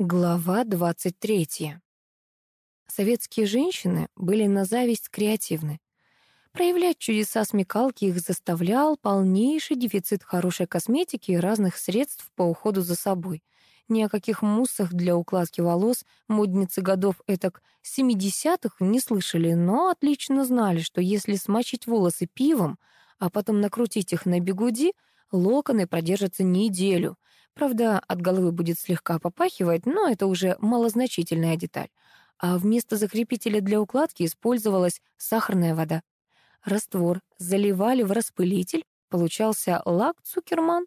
Глава 23. Советские женщины были на зависть креативны. Проявлять чудеса смекалки их заставлял полнейший дефицит хорошей косметики и разных средств по уходу за собой. Ни о каких муссах для укладки волос модницы годов этак 70-х не слышали, но отлично знали, что если смочить волосы пивом, а потом накрутить их на бегуди, локоны продержатся неделю — Правда, от головы будет слегка попахивать, но это уже малозначительная деталь. А вместо закрепителя для укладки использовалась сахарная вода. Раствор заливали в распылитель, получался лак Цукерман.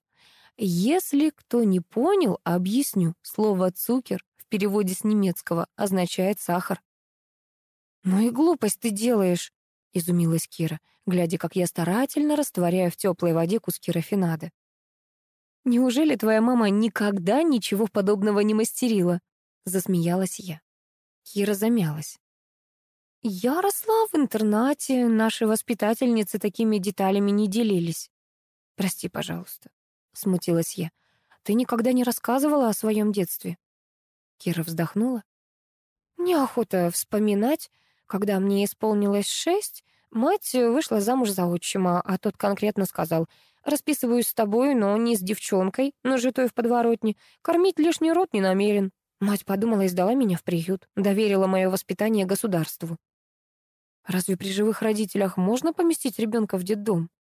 Если кто не понял, объясню. Слово «цукер» в переводе с немецкого означает «сахар». «Ну и глупость ты делаешь», — изумилась Кира, глядя, как я старательно растворяю в теплой воде куски рафинада. «Неужели твоя мама никогда ничего подобного не мастерила?» — засмеялась я. Кира замялась. «Я росла в интернате, наши воспитательницы такими деталями не делились». «Прости, пожалуйста», — смутилась я. «Ты никогда не рассказывала о своем детстве?» Кира вздохнула. «Неохота вспоминать. Когда мне исполнилось шесть, мать вышла замуж за отчима, а тот конкретно сказал — Расписываюсь с тобой, но не с девчонкой, нажитой в подворотне. Кормить лишний рот не намерен. Мать подумала и сдала меня в приют, доверила мое воспитание государству. Разве при живых родителях можно поместить ребенка в детдом?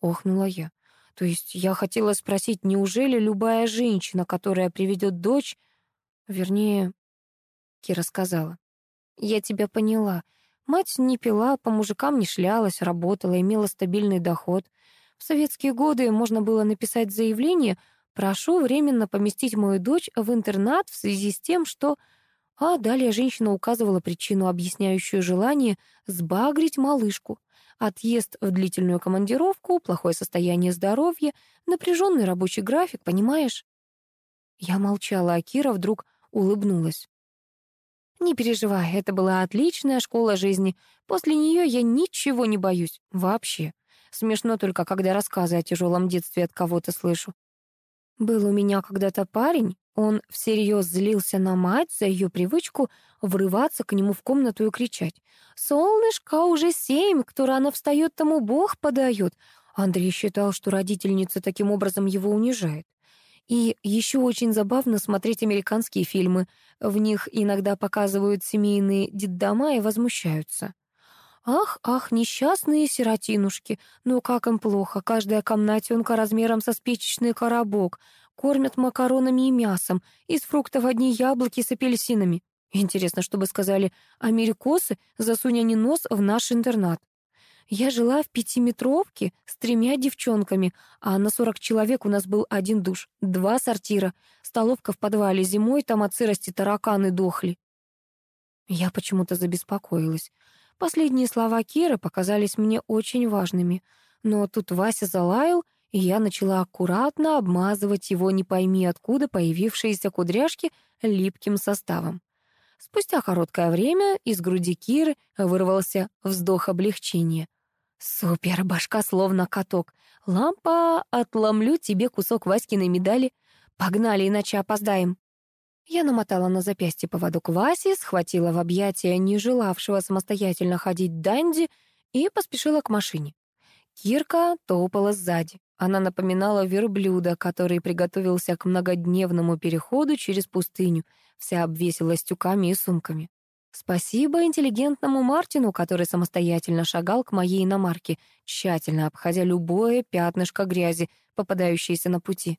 Охнула я. То есть я хотела спросить, неужели любая женщина, которая приведет дочь... Вернее, Кира сказала. Я тебя поняла. Мать не пила, по мужикам не шлялась, работала, имела стабильный доход. В советские годы можно было написать заявление «Прошу временно поместить мою дочь в интернат в связи с тем, что...» А далее женщина указывала причину, объясняющую желание сбагрить малышку. Отъезд в длительную командировку, плохое состояние здоровья, напряженный рабочий график, понимаешь? Я молчала, а Кира вдруг улыбнулась. «Не переживай, это была отличная школа жизни. После нее я ничего не боюсь. Вообще. Смешно только, когда рассказы о тяжелом детстве от кого-то слышу. Был у меня когда-то парень, он всерьез злился на мать за ее привычку врываться к нему в комнату и кричать. «Солнышко, уже семь, кто рано встает, тому Бог подает». Андрей считал, что родительница таким образом его унижает. И еще очень забавно смотреть американские фильмы. В них иногда показывают семейные детдома и возмущаются. Ах, ах, несчастные сиротинушки, ну как им плохо, каждая комнатенка размером со спичечный коробок, кормят макаронами и мясом, из фруктов одни яблоки с апельсинами. Интересно, что бы сказали америкосы, засунь они нос в наш интернат. Я жила в пятиметровке с тремя девчонками, а на сорок человек у нас был один душ, два сортира, столовка в подвале, зимой там от сырости тараканы дохли. Я почему-то забеспокоилась. Последние слова Киры показались мне очень важными, но тут Вася залаял, и я начала аккуратно обмазывать его не пойми откуда появившиеся кудряшки липким составом. Спустя короткое время из груди Киры вырвался вздох облегчения. «Супер, башка словно каток. Лампа, отломлю тебе кусок Васькиной медали. Погнали, иначе опоздаем». Я намотала на запястье поводок Васи, схватила в объятия не желавшего самостоятельно ходить Данди и поспешила к машине. Кирка топала сзади. Она напоминала верблюда, который приготовился к многодневному переходу через пустыню, вся обвесилась тюками и сумками. Спасибо интеллигентному Мартину, который самостоятельно шагал к моей иномарке, тщательно обходя любое пятнышко грязи, попадающееся на пути.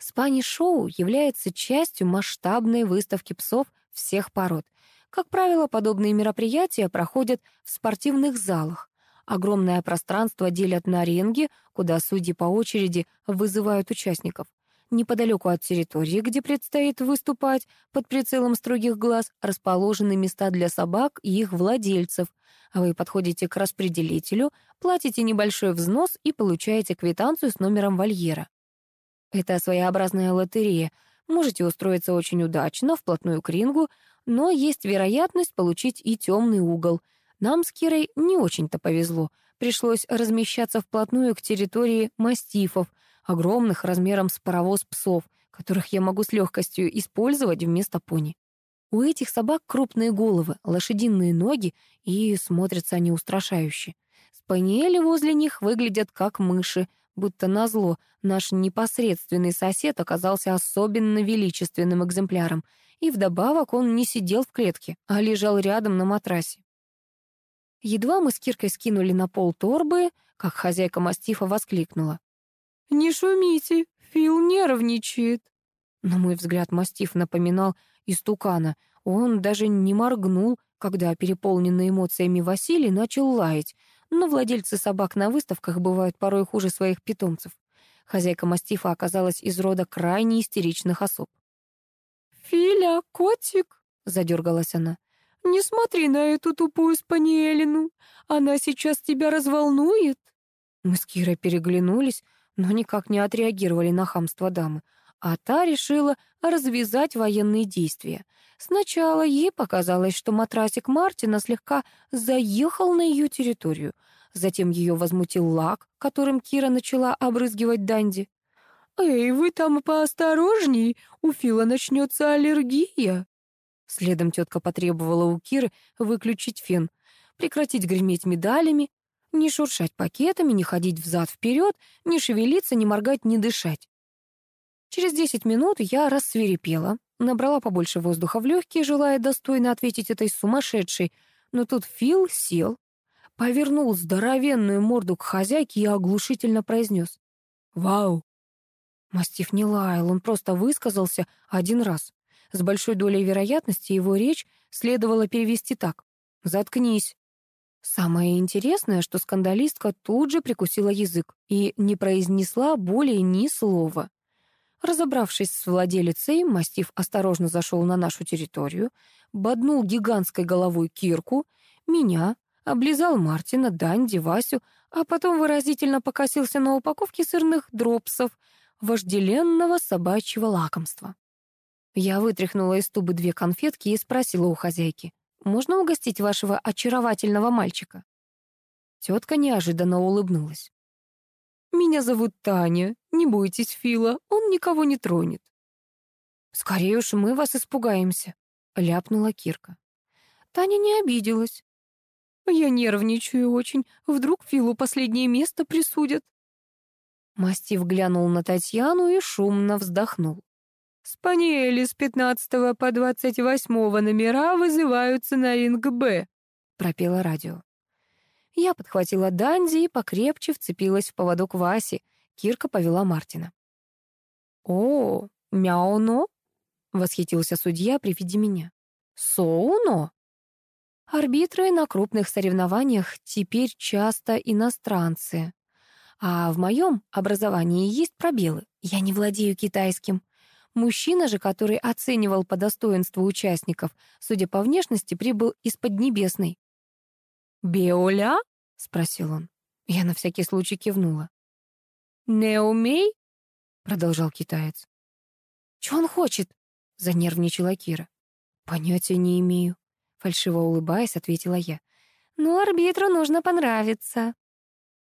Спани-шоу является частью масштабной выставки псов всех пород. Как правило, подобные мероприятия проходят в спортивных залах. Огромное пространство делят на ринги, куда судьи по очереди вызывают участников. Неподалеку от территории, где предстоит выступать, под прицелом строгих глаз, расположены места для собак и их владельцев. Вы подходите к распределителю, платите небольшой взнос и получаете квитанцию с номером вольера. Это своеобразная лотерея. Можете устроиться очень удачно, вплотную к рингу, но есть вероятность получить и темный угол. Нам с Кирой не очень-то повезло. Пришлось размещаться вплотную к территории мастифов, огромных размером с паровоз псов, которых я могу с легкостью использовать вместо пони. У этих собак крупные головы, лошадиные ноги, и смотрятся они устрашающе. Спаниели возле них выглядят как мыши, будто назло наш непосредственный сосед оказался особенно величественным экземпляром, и вдобавок он не сидел в клетке, а лежал рядом на матрасе. Едва мы с Киркой скинули на пол торбы, как хозяйка мастифа воскликнула. «Не шумите, Фил нервничает». На мой взгляд, мастиф напоминал истукана. Он даже не моргнул, когда переполненный эмоциями Василий начал лаять, но владельцы собак на выставках бывают порой хуже своих питомцев. Хозяйка мастифа оказалась из рода крайне истеричных особ. «Филя, котик!» — задергалась она. «Не смотри на эту тупую спаниелину. Она сейчас тебя разволнует». Мы с Кирой переглянулись, но никак не отреагировали на хамство дамы а та решила развязать военные действия. Сначала ей показалось, что матрасик Мартина слегка заехал на ее территорию. Затем ее возмутил лак, которым Кира начала обрызгивать Данди. «Эй, вы там поосторожней, у Фила начнется аллергия!» Следом тетка потребовала у Киры выключить фен, прекратить греметь медалями, не шуршать пакетами, не ходить взад-вперед, не шевелиться, не моргать, не дышать. Через десять минут я рассверепела, набрала побольше воздуха в легкие, желая достойно ответить этой сумасшедшей, но тут Фил сел, повернул здоровенную морду к хозяйке и оглушительно произнес. «Вау!» Мастиф не лаял, он просто высказался один раз. С большой долей вероятности его речь следовало перевести так. «Заткнись». Самое интересное, что скандалистка тут же прикусила язык и не произнесла более ни слова. Разобравшись с владелицей, мастиф осторожно зашел на нашу территорию, боднул гигантской головой кирку, меня, облизал Мартина, Данди, Васю, а потом выразительно покосился на упаковке сырных дропсов, вожделенного собачьего лакомства. Я вытряхнула из тубы две конфетки и спросила у хозяйки, «Можно угостить вашего очаровательного мальчика?» Тетка неожиданно улыбнулась. «Меня зовут Таня. Не бойтесь Фила, он никого не тронет». «Скорее уж мы вас испугаемся», — ляпнула Кирка. Таня не обиделась. «Я нервничаю очень. Вдруг Филу последнее место присудят?» Мастив глянул на Татьяну и шумно вздохнул. «Спаниели с 15 по 28 номера вызываются на ринг «Б», — пропело радио. Я подхватила Данди и покрепче вцепилась в поводок Васи. Кирка повела Мартина. «О, мяуно!» — восхитился судья при виде меня. «Соуно!» Арбитры на крупных соревнованиях теперь часто иностранцы. А в моем образовании есть пробелы. Я не владею китайским. Мужчина же, который оценивал по достоинству участников, судя по внешности, прибыл из Поднебесной. «Беоля?» — спросил он. Я на всякий случай кивнула. «Не умей?» — продолжал китаец. «Чё он хочет?» — занервничала Кира. «Понятия не имею», — фальшиво улыбаясь, ответила я. «Ну, арбитру нужно понравиться».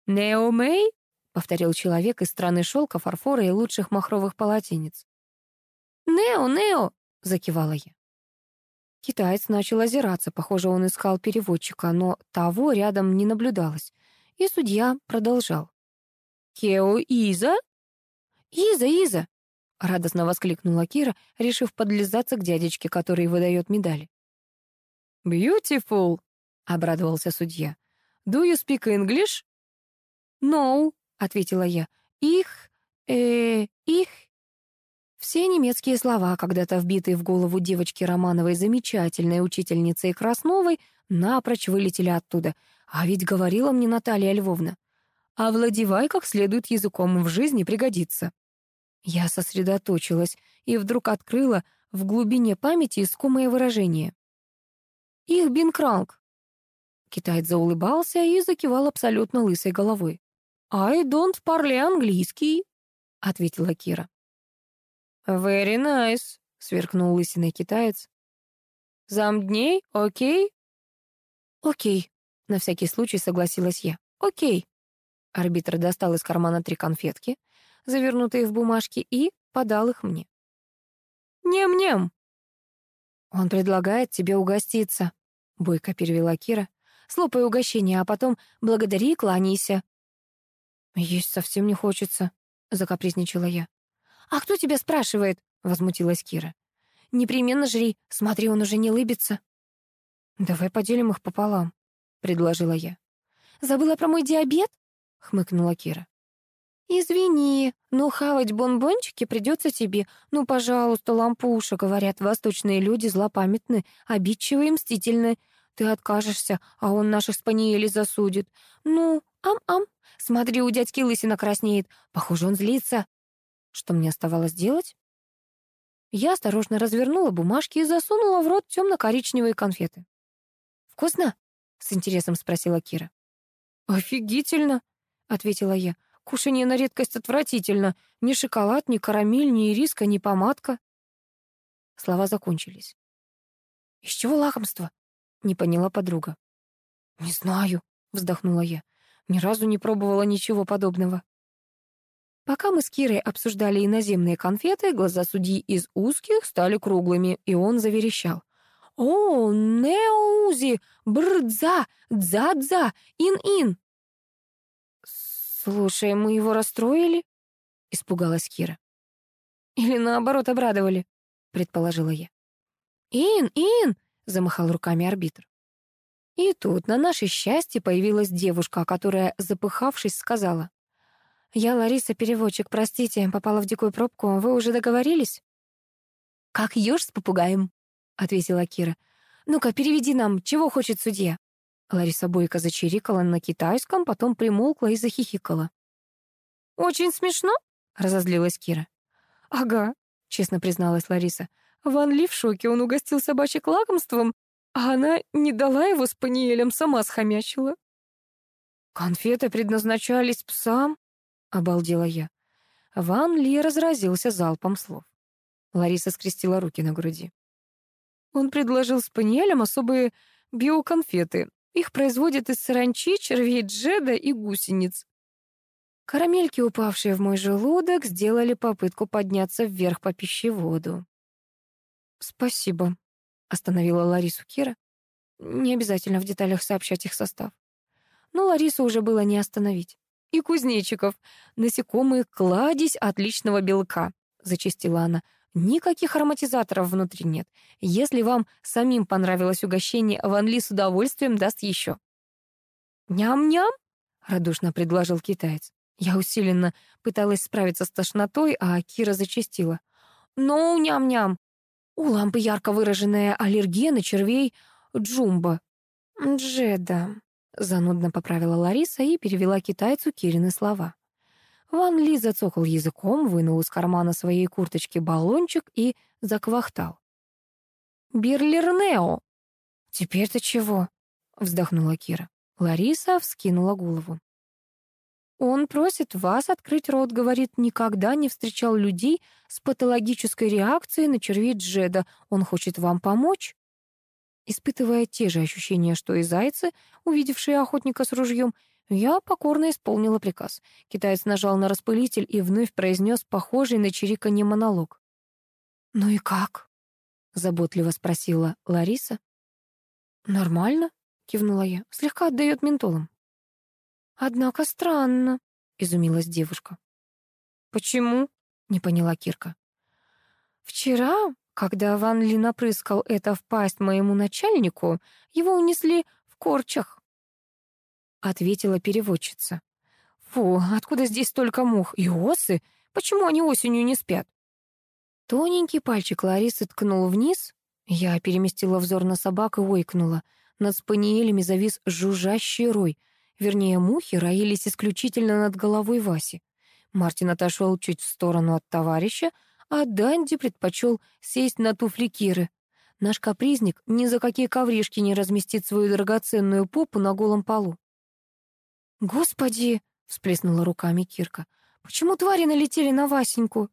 «Не умей?» — повторил человек из страны шелка, фарфора и лучших махровых полотенец. «Нео, Нео!» — закивала я. Китаец начал озираться, похоже, он искал переводчика, но того рядом не наблюдалось. И судья продолжал. «Кео Иза?» «Иза, Иза!» — радостно воскликнула Кира, решив подлизаться к дядечке, который выдает медали. «Beautiful!» — обрадовался судья. «Do you speak English?» «No», — ответила я. «Их, э, их, все немецкие слова, когда-то вбитые в голову девочки Романовой замечательной учительницей Красновой, напрочь вылетели оттуда. А ведь говорила мне Наталья Львовна. «Овладевай как следует языком, в жизни пригодится». Я сосредоточилась и вдруг открыла в глубине памяти искомое выражение. «Их бинкранг». Китаец заулыбался и закивал абсолютно лысой головой. «I don't parle английский», — ответила Кира. «Very nice», — сверкнул лысиной китаец. «Зам дней? Окей?» «Окей», — на всякий случай согласилась я. «Окей». Арбитр достал из кармана три конфетки, завернутые в бумажки, и подал их мне. Нем-нем!» «Он предлагает тебе угоститься», — бойко перевела Кира. «Слопай угощение, а потом благодари и кланяйся». «Есть совсем не хочется», — закапризничала я. «А кто тебя спрашивает?» — возмутилась Кира. «Непременно жри. Смотри, он уже не лыбится». «Давай поделим их пополам», — предложила я. «Забыла про мой диабет?» — хмыкнула Кира. «Извини, но хавать бонбончики придется тебе. Ну, пожалуйста, лампуша, говорят, восточные люди злопамятны, обидчивы и мстительны. Ты откажешься, а он наших спаниелей засудит. Ну, ам-ам, смотри, у дядьки лысина краснеет. Похоже, он злится. Что мне оставалось делать? Я осторожно развернула бумажки и засунула в рот темно-коричневые конфеты. «Вкусно?» — с интересом спросила Кира. «Офигительно!» — ответила я. «Кушанье на редкость отвратительно. Ни шоколад, ни карамель, ни ириска, ни помадка». Слова закончились. «Из чего лакомство?» — не поняла подруга. «Не знаю», — вздохнула я. «Ни разу не пробовала ничего подобного». Пока мы с Кирой обсуждали иноземные конфеты, глаза судьи из узких стали круглыми, и он заверещал. «О, неузи! Брдза! Дза-дза! Ин-ин!» «Слушай, мы его расстроили?» — испугалась Кира. «Или наоборот обрадовали?» — предположила я. «Ин, ин!» — замахал руками арбитр. И тут на наше счастье появилась девушка, которая, запыхавшись, сказала. «Я Лариса, переводчик, простите, попала в дикую пробку. Вы уже договорились?» «Как еж с попугаем», — ответила Кира. «Ну-ка, переведи нам, чего хочет судья?» Лариса Бойко зачирикала на китайском, потом примолкла и захихикала. «Очень смешно?» — разозлилась Кира. «Ага», — честно призналась Лариса. «Ван Ли в шоке, он угостил собачек лакомством, а она не дала его с Паниелем, сама схомячила». «Конфеты предназначались псам?» Обалдела я. Ван Ли разразился залпом слов. Лариса скрестила руки на груди. Он предложил спаниелям особые биоконфеты. Их производят из саранчи, червей джеда и гусениц. Карамельки, упавшие в мой желудок, сделали попытку подняться вверх по пищеводу. «Спасибо», — остановила Ларису Кира. «Не обязательно в деталях сообщать их состав». Но Ларису уже было не остановить и кузнечиков. Насекомые — кладезь отличного белка», — зачастила она. «Никаких ароматизаторов внутри нет. Если вам самим понравилось угощение, Ван Ли с удовольствием даст еще». «Ням-ням?» — радушно предложил китаец. Я усиленно пыталась справиться с тошнотой, а Кира зачастила. «Ну, ням-ням. У лампы ярко выраженная аллергия на червей джумба». «Джеда», Занудно поправила Лариса и перевела китайцу Кирины слова. Ван Ли зацокал языком, вынул из кармана своей курточки баллончик и заквахтал. «Бирлернео!» «Теперь-то чего?» — вздохнула Кира. Лариса вскинула голову. «Он просит вас открыть рот, говорит, никогда не встречал людей с патологической реакцией на червей Джеда. Он хочет вам помочь?» Испытывая те же ощущения, что и зайцы, увидевшие охотника с ружьем, я покорно исполнила приказ. Китаец нажал на распылитель и вновь произнес похожий на чириканье монолог. «Ну и как?» — заботливо спросила Лариса. «Нормально», — кивнула я, — «слегка отдает ментолом». «Однако странно», — изумилась девушка. «Почему?» — не поняла Кирка. «Вчера когда Ван Ли напрыскал это в пасть моему начальнику, его унесли в корчах. Ответила переводчица. Фу, откуда здесь столько мух и осы? Почему они осенью не спят? Тоненький пальчик Ларисы ткнул вниз. Я переместила взор на собак и ойкнула. Над спаниелями завис жужжащий рой. Вернее, мухи роились исключительно над головой Васи. Мартин отошел чуть в сторону от товарища, а Данди предпочел сесть на туфли Киры. Наш капризник ни за какие ковришки не разместит свою драгоценную попу на голом полу. «Господи!» — всплеснула руками Кирка. «Почему твари налетели на Васеньку?»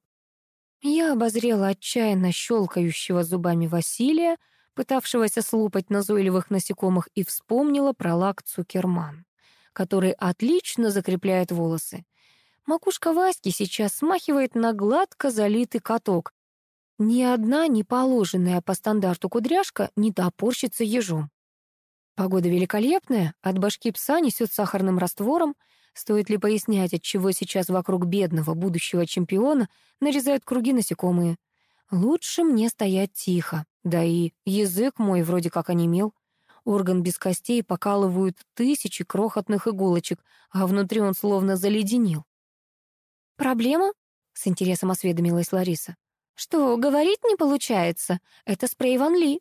Я обозрела отчаянно щелкающего зубами Василия, пытавшегося слупать назойливых насекомых, и вспомнила про лак Цукерман, который отлично закрепляет волосы. Макушка Васьки сейчас смахивает на гладко залитый каток. ни одна не положенная по стандарту кудряшка не топорщится ежом. Погода великолепная, от башки пса несет сахарным раствором. Стоит ли пояснять, от чего сейчас вокруг бедного будущего чемпиона нарезают круги насекомые? Лучше мне стоять тихо, да и язык мой вроде как онемел. Орган без костей покалывают тысячи крохотных иголочек, а внутри он словно заледенел. «Проблема?» — с интересом осведомилась Лариса. «Что, говорить не получается? Это спрей Ван Ли.